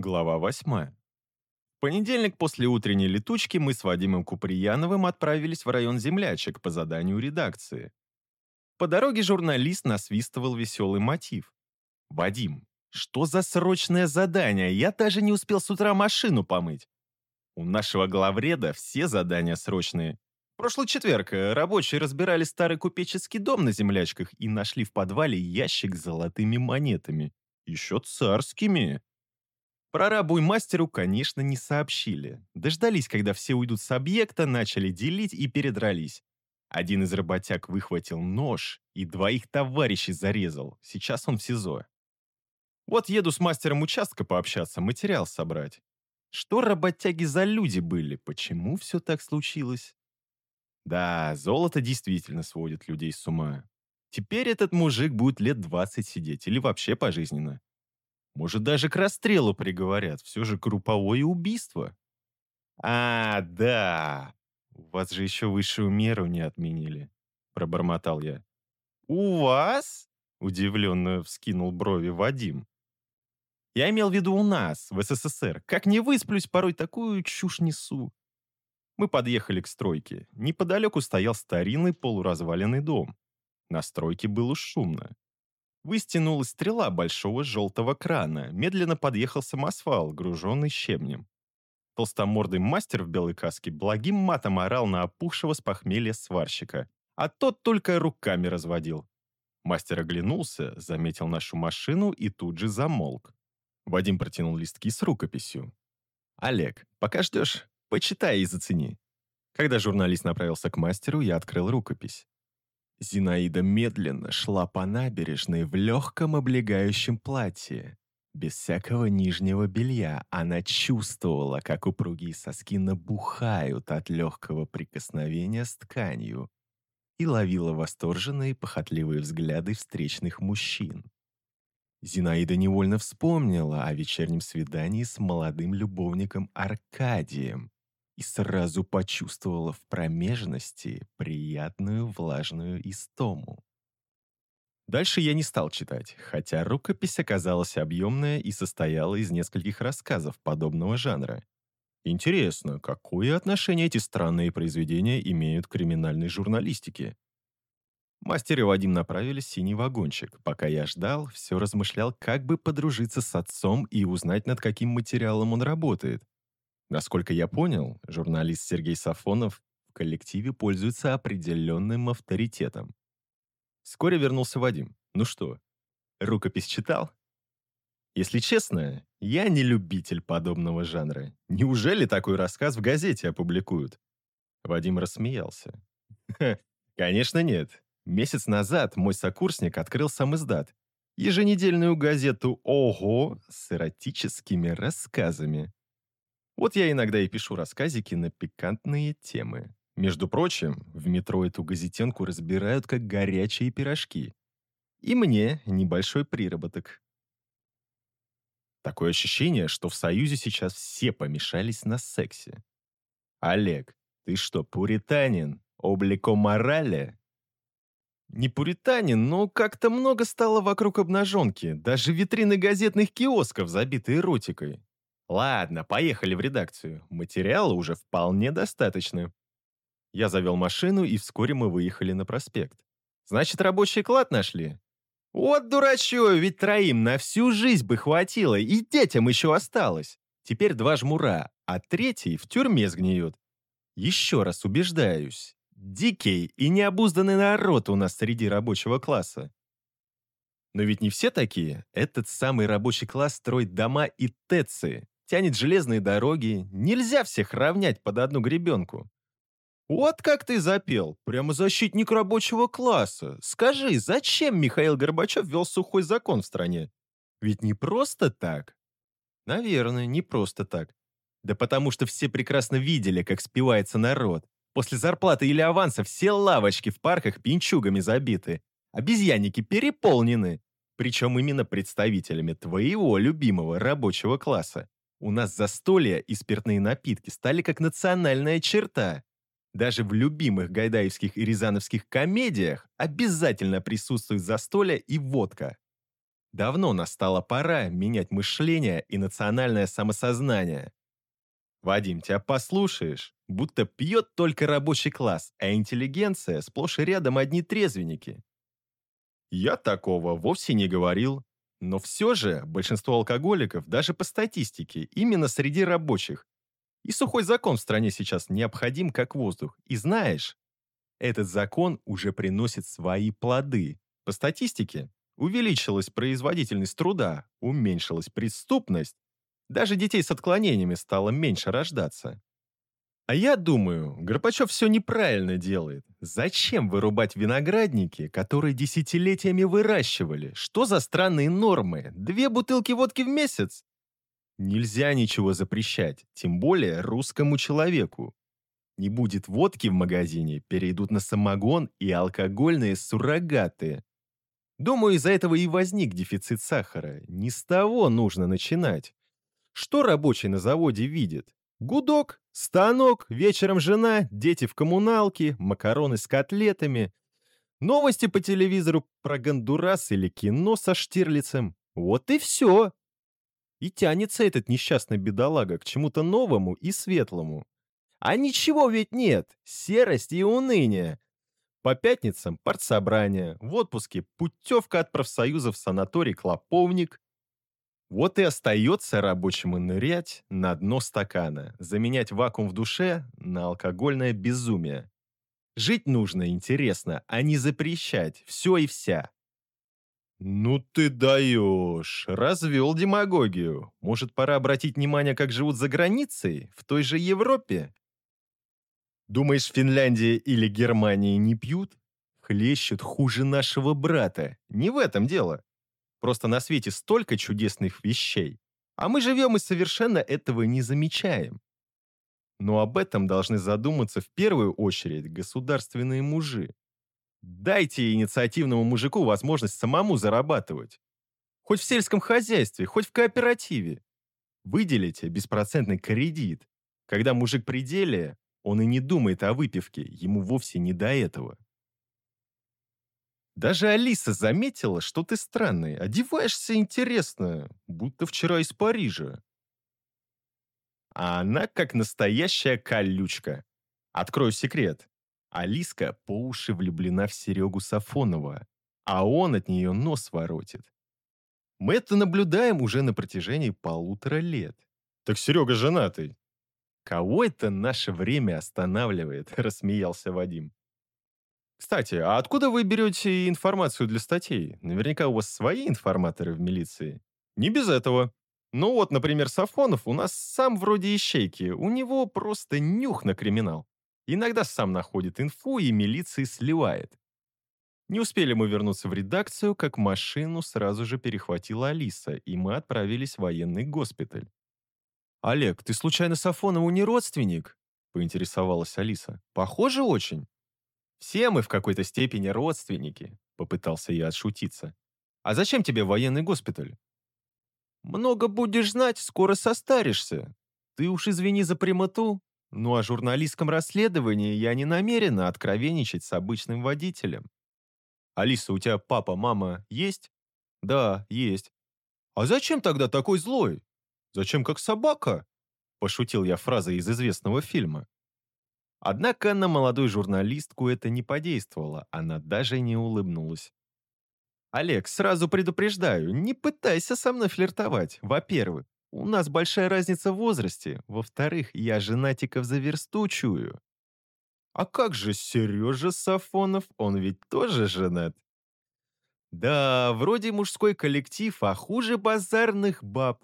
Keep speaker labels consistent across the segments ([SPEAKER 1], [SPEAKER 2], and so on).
[SPEAKER 1] Глава 8. В понедельник после утренней летучки мы с Вадимом Куприяновым отправились в район землячек по заданию редакции. По дороге журналист насвистывал веселый мотив. «Вадим, что за срочное задание? Я даже не успел с утра машину помыть». У нашего главреда все задания срочные. Прошлый четверг э, рабочие разбирали старый купеческий дом на землячках и нашли в подвале ящик с золотыми монетами. Еще царскими. И мастеру, конечно, не сообщили. Дождались, когда все уйдут с объекта, начали делить и передрались. Один из работяг выхватил нож и двоих товарищей зарезал. Сейчас он в СИЗО. Вот еду с мастером участка пообщаться, материал собрать. Что работяги за люди были? Почему все так случилось? Да, золото действительно сводит людей с ума. Теперь этот мужик будет лет 20 сидеть или вообще пожизненно. Может, даже к расстрелу приговорят. Все же групповое убийство. А, да. У вас же еще высшую меру не отменили. Пробормотал я. У вас? Удивленно вскинул брови Вадим. Я имел в виду у нас, в СССР. Как не высплюсь, порой такую чушь несу. Мы подъехали к стройке. Неподалеку стоял старинный полуразваленный дом. На стройке было шумно. Выстянулась стрела большого желтого крана. Медленно подъехал самосвал, груженный щебнем. Толстомордый мастер в белой каске благим матом орал на опухшего с похмелья сварщика, а тот только руками разводил. Мастер оглянулся, заметил нашу машину и тут же замолк. Вадим протянул листки с рукописью. «Олег, пока ждешь, почитай и зацени». Когда журналист направился к мастеру, я открыл рукопись. Зинаида медленно шла по набережной в легком облегающем платье. Без всякого нижнего белья она чувствовала, как упругие соски набухают от легкого прикосновения с тканью и ловила восторженные похотливые взгляды встречных мужчин. Зинаида невольно вспомнила о вечернем свидании с молодым любовником Аркадием, и сразу почувствовала в промежности приятную влажную истому. Дальше я не стал читать, хотя рукопись оказалась объемная и состояла из нескольких рассказов подобного жанра. Интересно, какое отношение эти странные произведения имеют к криминальной журналистике? Мастер и Вадим направились в синий вагончик. Пока я ждал, все размышлял, как бы подружиться с отцом и узнать, над каким материалом он работает. Насколько я понял, журналист Сергей Сафонов в коллективе пользуется определенным авторитетом. Вскоре вернулся Вадим. Ну что, рукопись читал? Если честно, я не любитель подобного жанра. Неужели такой рассказ в газете опубликуют? Вадим рассмеялся. Конечно, нет. Месяц назад мой сокурсник открыл сам издат. Еженедельную газету «Ого» с эротическими рассказами. Вот я иногда и пишу рассказики на пикантные темы. Между прочим, в метро эту газетенку разбирают как горячие пирожки. И мне небольшой приработок. Такое ощущение, что в Союзе сейчас все помешались на сексе. Олег, ты что, пуританин? Облико морали? Не пуританин, но как-то много стало вокруг обнаженки. Даже витрины газетных киосков забиты эротикой. Ладно, поехали в редакцию. Материала уже вполне достаточно. Я завел машину, и вскоре мы выехали на проспект. Значит, рабочий клад нашли? Вот дурачье, ведь троим на всю жизнь бы хватило, и детям еще осталось. Теперь два жмура, а третий в тюрьме сгниет. Еще раз убеждаюсь, дикий и необузданный народ у нас среди рабочего класса. Но ведь не все такие. Этот самый рабочий класс строит дома и ТЭЦы, тянет железные дороги. Нельзя всех равнять под одну гребенку. Вот как ты запел, прямо защитник рабочего класса. Скажи, зачем Михаил Горбачев ввел сухой закон в стране? Ведь не просто так. Наверное, не просто так. Да потому что все прекрасно видели, как спивается народ. После зарплаты или аванса все лавочки в парках пинчугами забиты. Обезьянники переполнены. Причем именно представителями твоего любимого рабочего класса. У нас застолья и спиртные напитки стали как национальная черта. Даже в любимых гайдаевских и рязановских комедиях обязательно присутствует застолье и водка. Давно настала пора менять мышление и национальное самосознание. Вадим, тебя послушаешь, будто пьет только рабочий класс, а интеллигенция сплошь и рядом одни трезвенники. Я такого вовсе не говорил. Но все же большинство алкоголиков, даже по статистике, именно среди рабочих. И сухой закон в стране сейчас необходим как воздух. И знаешь, этот закон уже приносит свои плоды. По статистике, увеличилась производительность труда, уменьшилась преступность, даже детей с отклонениями стало меньше рождаться. А я думаю, Горбачев все неправильно делает. Зачем вырубать виноградники, которые десятилетиями выращивали? Что за странные нормы? Две бутылки водки в месяц? Нельзя ничего запрещать, тем более русскому человеку. Не будет водки в магазине, перейдут на самогон и алкогольные суррогаты. Думаю, из-за этого и возник дефицит сахара. Не с того нужно начинать. Что рабочий на заводе видит? Гудок, станок, вечером жена, дети в коммуналке, макароны с котлетами. Новости по телевизору про Гондурас или кино со Штирлицем. Вот и все. И тянется этот несчастный бедолага к чему-то новому и светлому. А ничего ведь нет. Серость и уныние. По пятницам партсобрание, в отпуске путевка от профсоюза в санаторий «Клоповник», вот и остается рабочему нырять на дно стакана, заменять вакуум в душе на алкогольное безумие. Жить нужно интересно, а не запрещать все и вся. «Ну ты даешь! Развел демагогию. Может, пора обратить внимание, как живут за границей, в той же Европе?» «Думаешь, Финляндия или Германия не пьют? Хлещут хуже нашего брата. Не в этом дело. Просто на свете столько чудесных вещей, а мы живем и совершенно этого не замечаем. Но об этом должны задуматься в первую очередь государственные мужи. Дайте инициативному мужику возможность самому зарабатывать. Хоть в сельском хозяйстве, хоть в кооперативе. Выделите беспроцентный кредит. Когда мужик при деле, он и не думает о выпивке, ему вовсе не до этого. Даже Алиса заметила, что ты странный, одеваешься интересно, будто вчера из Парижа. А она как настоящая колючка. Открою секрет. Алиска по уши влюблена в Серегу Сафонова, а он от нее нос воротит. Мы это наблюдаем уже на протяжении полутора лет. Так Серега женатый. Кого это наше время останавливает, рассмеялся Вадим. Кстати, а откуда вы берете информацию для статей? Наверняка у вас свои информаторы в милиции. Не без этого. Ну вот, например, Сафонов у нас сам вроде ищейки. У него просто нюх на криминал. Иногда сам находит инфу и милиции сливает. Не успели мы вернуться в редакцию, как машину сразу же перехватила Алиса, и мы отправились в военный госпиталь. «Олег, ты случайно Сафонову не родственник?» — поинтересовалась Алиса. «Похоже очень». «Все мы в какой-то степени родственники», — попытался я отшутиться. «А зачем тебе военный госпиталь?» «Много будешь знать, скоро состаришься. Ты уж извини за прямоту, ну о журналистском расследовании я не намерена откровенничать с обычным водителем». «Алиса, у тебя папа, мама есть?» «Да, есть». «А зачем тогда такой злой? Зачем как собака?» Пошутил я фразой из известного фильма. Однако на молодую журналистку это не подействовало, она даже не улыбнулась. «Олег, сразу предупреждаю, не пытайся со мной флиртовать. Во-первых, у нас большая разница в возрасте. Во-вторых, я женатиков за версту чую. А как же Сережа Сафонов? Он ведь тоже женат. Да, вроде мужской коллектив, а хуже базарных баб.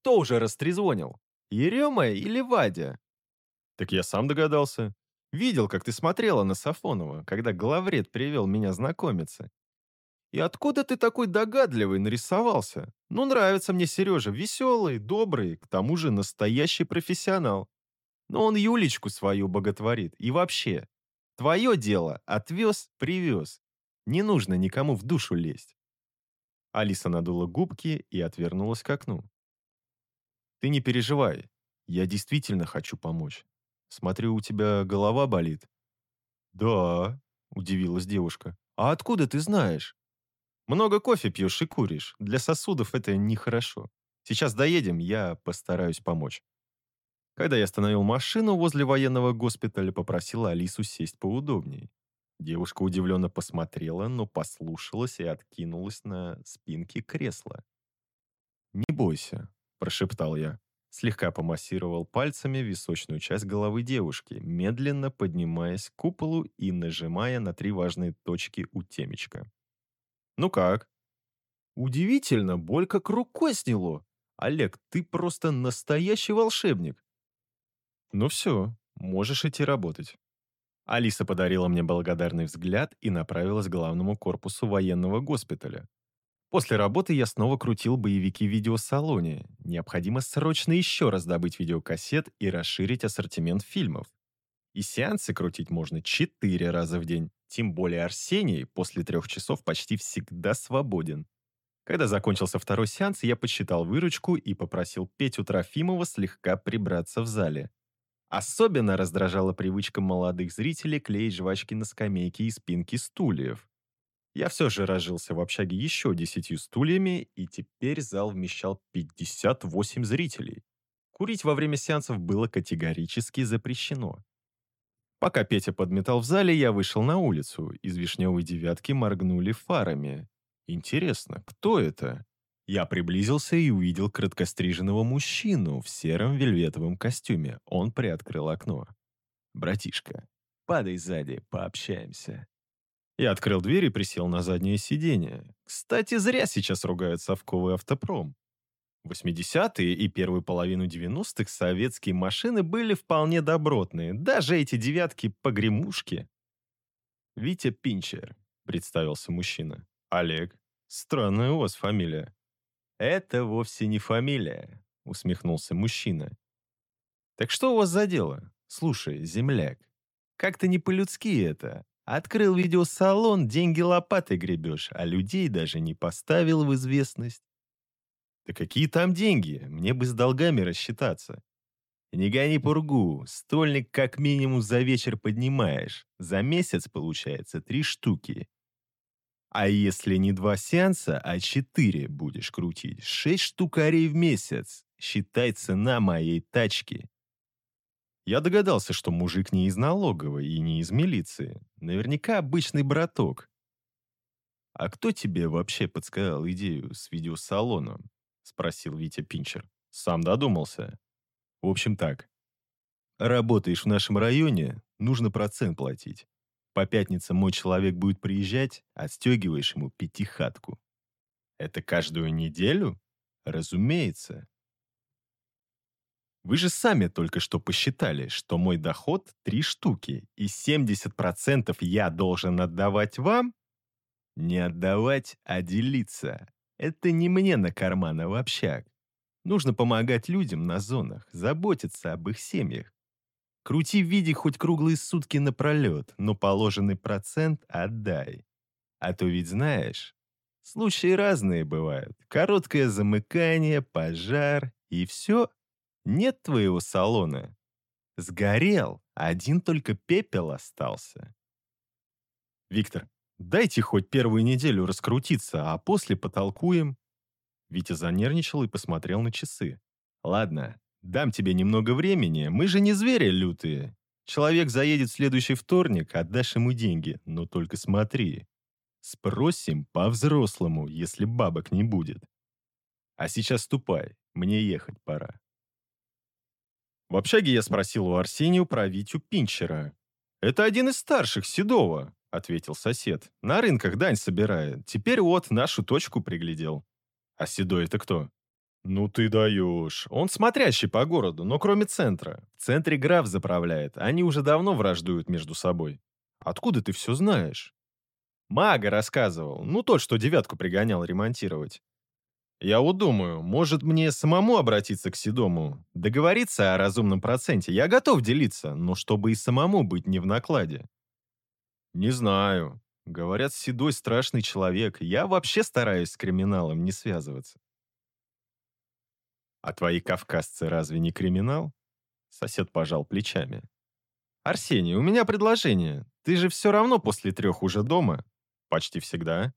[SPEAKER 1] Кто уже растрезвонил? Ерема или Вадя? Так я сам догадался. Видел, как ты смотрела на Сафонова, когда главред привел меня знакомиться. И откуда ты такой догадливый нарисовался? Ну, нравится мне Сережа, веселый, добрый, к тому же настоящий профессионал. Но он Юлечку свою боготворит. И вообще, твое дело отвез, привез. Не нужно никому в душу лезть. Алиса надула губки и отвернулась к окну. Ты не переживай, я действительно хочу помочь. Смотрю, у тебя голова болит». «Да», — удивилась девушка. «А откуда ты знаешь?» Много кофе пьешь и куришь. Для сосудов это нехорошо. Сейчас доедем, я постараюсь помочь. Когда я остановил машину возле военного госпиталя, попросил Алису сесть поудобнее. Девушка удивленно посмотрела, но послушалась и откинулась на спинке кресла. «Не бойся», – прошептал я. Слегка помассировал пальцами височную часть головы девушки, медленно поднимаясь к куполу и нажимая на три важные точки у темечка. «Ну как?» «Удивительно, боль как рукой сняло. Олег, ты просто настоящий волшебник». «Ну все, можешь идти работать». Алиса подарила мне благодарный взгляд и направилась к главному корпусу военного госпиталя. После работы я снова крутил боевики в видеосалоне. Необходимо срочно еще раз добыть видеокассет и расширить ассортимент фильмов. И сеансы крутить можно четыре раза в день. Тем более Арсений после трех часов почти всегда свободен. Когда закончился второй сеанс, я подсчитал выручку и попросил Петю Трофимова слегка прибраться в зале. Особенно раздражала привычка молодых зрителей клеить жвачки на скамейки и спинки стульев. Я все же разжился в общаге еще десятью стульями, и теперь зал вмещал 58 зрителей. Курить во время сеансов было категорически запрещено. Пока Петя подметал в зале, я вышел на улицу. Из вишневой девятки моргнули фарами. Интересно, кто это? Я приблизился и увидел краткостриженного мужчину в сером вельветовом костюме. Он приоткрыл окно. «Братишка, падай сзади, пообщаемся». Я открыл дверь и присел на заднее сиденье. Кстати, зря сейчас ругают совковый автопром. В 80-е и первую половину 90-х советские машины были вполне добротные, даже эти девятки-погремушки. «Витя Пинчер», — представился мужчина. «Олег, странная у вас фамилия». «Это вовсе не фамилия», — усмехнулся мужчина. «Так что у вас за дело? Слушай, земляк, как-то не по-людски это. Открыл видеосалон, деньги лопатой гребешь, а людей даже не поставил в известность. Да какие там деньги? Мне бы с долгами рассчитаться. Не гони пургу, стольник как минимум за вечер поднимаешь. За месяц получается три штуки. А если не два сеанса, а четыре будешь крутить, шесть штукарей в месяц. Считай цена моей тачки. Я догадался, что мужик не из налоговой и не из милиции. Наверняка обычный браток. «А кто тебе вообще подсказал идею с видеосалоном?» — спросил Витя Пинчер. «Сам додумался». «В общем так. Работаешь в нашем районе, нужно процент платить. По пятницам мой человек будет приезжать, отстегиваешь ему пятихатку. Это каждую неделю? Разумеется. Вы же сами только что посчитали, что мой доход три штуки, и 70% я должен отдавать вам? Не отдавать, а делиться. Это не мне на карман, а в общак. Нужно помогать людям на зонах, заботиться об их семьях. Крути в виде хоть круглые сутки напролет, но положенный процент отдай. А то ведь знаешь, случаи разные бывают. Короткое замыкание, пожар и все. Нет твоего салона. Сгорел, один только пепел остался. Виктор, дайте хоть первую неделю раскрутиться, а после потолкуем. Витя занервничал и посмотрел на часы. Ладно, Дам тебе немного времени, мы же не звери лютые. Человек заедет в следующий вторник, отдашь ему деньги, но только смотри. Спросим по-взрослому, если бабок не будет. А сейчас ступай, мне ехать пора. В общаге я спросил у Арсению про Витю Пинчера. «Это один из старших, Седова», — ответил сосед. «На рынках дань собирает. Теперь вот нашу точку приглядел». «А Седой это кто?» «Ну ты даешь. Он смотрящий по городу, но кроме центра. В центре граф заправляет. Они уже давно враждуют между собой. Откуда ты все знаешь?» «Мага рассказывал. Ну, тот, что девятку пригонял ремонтировать. Я вот думаю, может мне самому обратиться к Седому, договориться о разумном проценте. Я готов делиться, но чтобы и самому быть не в накладе. Не знаю. Говорят, Седой страшный человек. Я вообще стараюсь с криминалом не связываться. «А твои кавказцы разве не криминал?» Сосед пожал плечами. «Арсений, у меня предложение. Ты же все равно после трех уже дома. Почти всегда.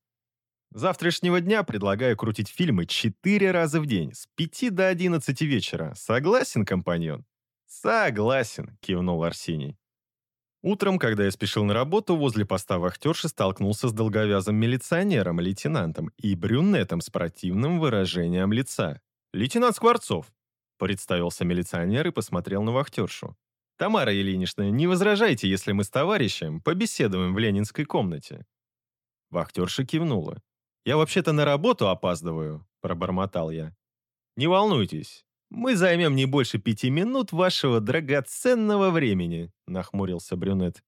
[SPEAKER 1] Завтрашнего дня предлагаю крутить фильмы четыре раза в день, с 5 до 11 вечера. Согласен, компаньон?» «Согласен», — кивнул Арсений. Утром, когда я спешил на работу, возле поста вахтерши столкнулся с долговязым милиционером, лейтенантом и брюнетом с противным выражением лица. «Лейтенант Скворцов», — представился милиционер и посмотрел на вахтершу. «Тамара Ильинична, не возражайте, если мы с товарищем побеседуем в ленинской комнате». Вахтерша кивнула. «Я вообще-то на работу опаздываю», — пробормотал я. «Не волнуйтесь, мы займем не больше пяти минут вашего драгоценного времени», — нахмурился брюнет.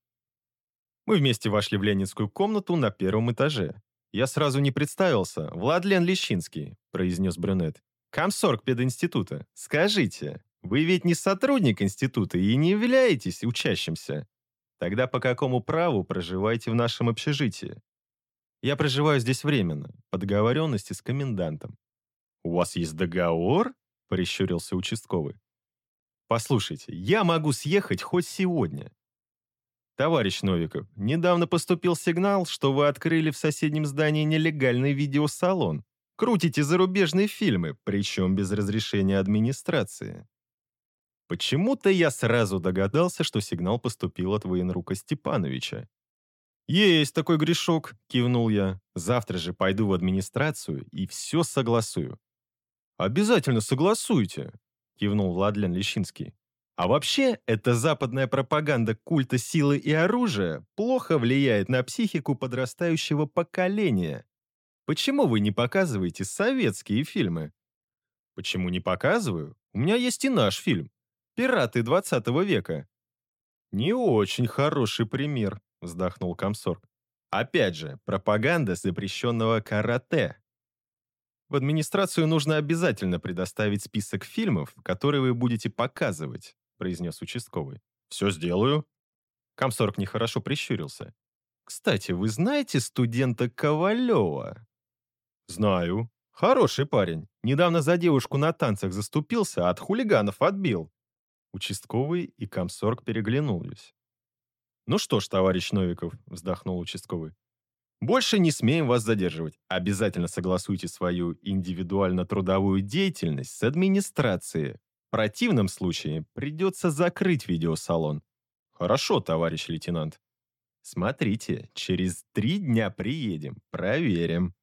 [SPEAKER 1] Мы вместе вошли в ленинскую комнату на первом этаже. «Я сразу не представился. Владлен Лещинский», — произнес брюнет. «Комсорг пединститута. Скажите, вы ведь не сотрудник института и не являетесь учащимся. Тогда по какому праву проживаете в нашем общежитии? Я проживаю здесь временно, по договоренности с комендантом. У вас есть договор? Прищурился участковый. Послушайте, я могу съехать хоть сегодня. Товарищ Новиков, недавно поступил сигнал, что вы открыли в соседнем здании нелегальный видеосалон. Крутите зарубежные фильмы, причем без разрешения администрации. Почему-то я сразу догадался, что сигнал поступил от военрука Степановича. «Есть такой грешок», — кивнул я. «Завтра же пойду в администрацию и все согласую». «Обязательно согласуйте», — кивнул Владлен Лещинский. А вообще, эта западная пропаганда культа силы и оружия плохо влияет на психику подрастающего поколения. Почему вы не показываете советские фильмы? Почему не показываю? У меня есть и наш фильм. Пираты 20 века. Не очень хороший пример, вздохнул комсорг. Опять же, пропаганда запрещенного карате. В администрацию нужно обязательно предоставить список фильмов, которые вы будете показывать, произнес участковый. Все сделаю. Комсорг нехорошо прищурился. Кстати, вы знаете студента Ковалева? Знаю. Хороший парень. Недавно за девушку на танцах заступился, а от хулиганов отбил. Участковый и комсорг переглянулись. «Ну что ж, товарищ Новиков», — вздохнул участковый, «больше не смеем вас задерживать. Обязательно согласуйте свою индивидуально-трудовую деятельность с администрацией. В противном случае придется закрыть видеосалон». «Хорошо, товарищ лейтенант». «Смотрите, через три дня приедем, проверим».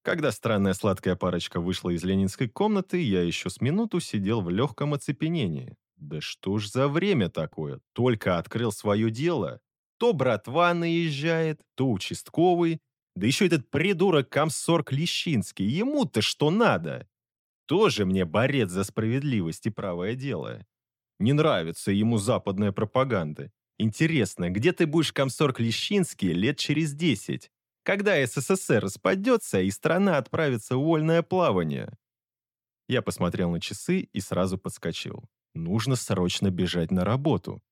[SPEAKER 1] Когда странная сладкая парочка вышла из ленинской комнаты, я еще с минуту сидел в легком оцепенении. Да что ж за время такое? Только открыл свое дело. То братва наезжает, то участковый. Да еще этот придурок комсорг Лещинский. Ему-то что надо? Тоже мне борец за справедливость и правое дело. Не нравится ему западная пропаганда. Интересно, где ты будешь комсорг Лещинский лет через десять? когда СССР распадется и страна отправится в вольное плавание. Я посмотрел на часы и сразу подскочил. Нужно срочно бежать на работу.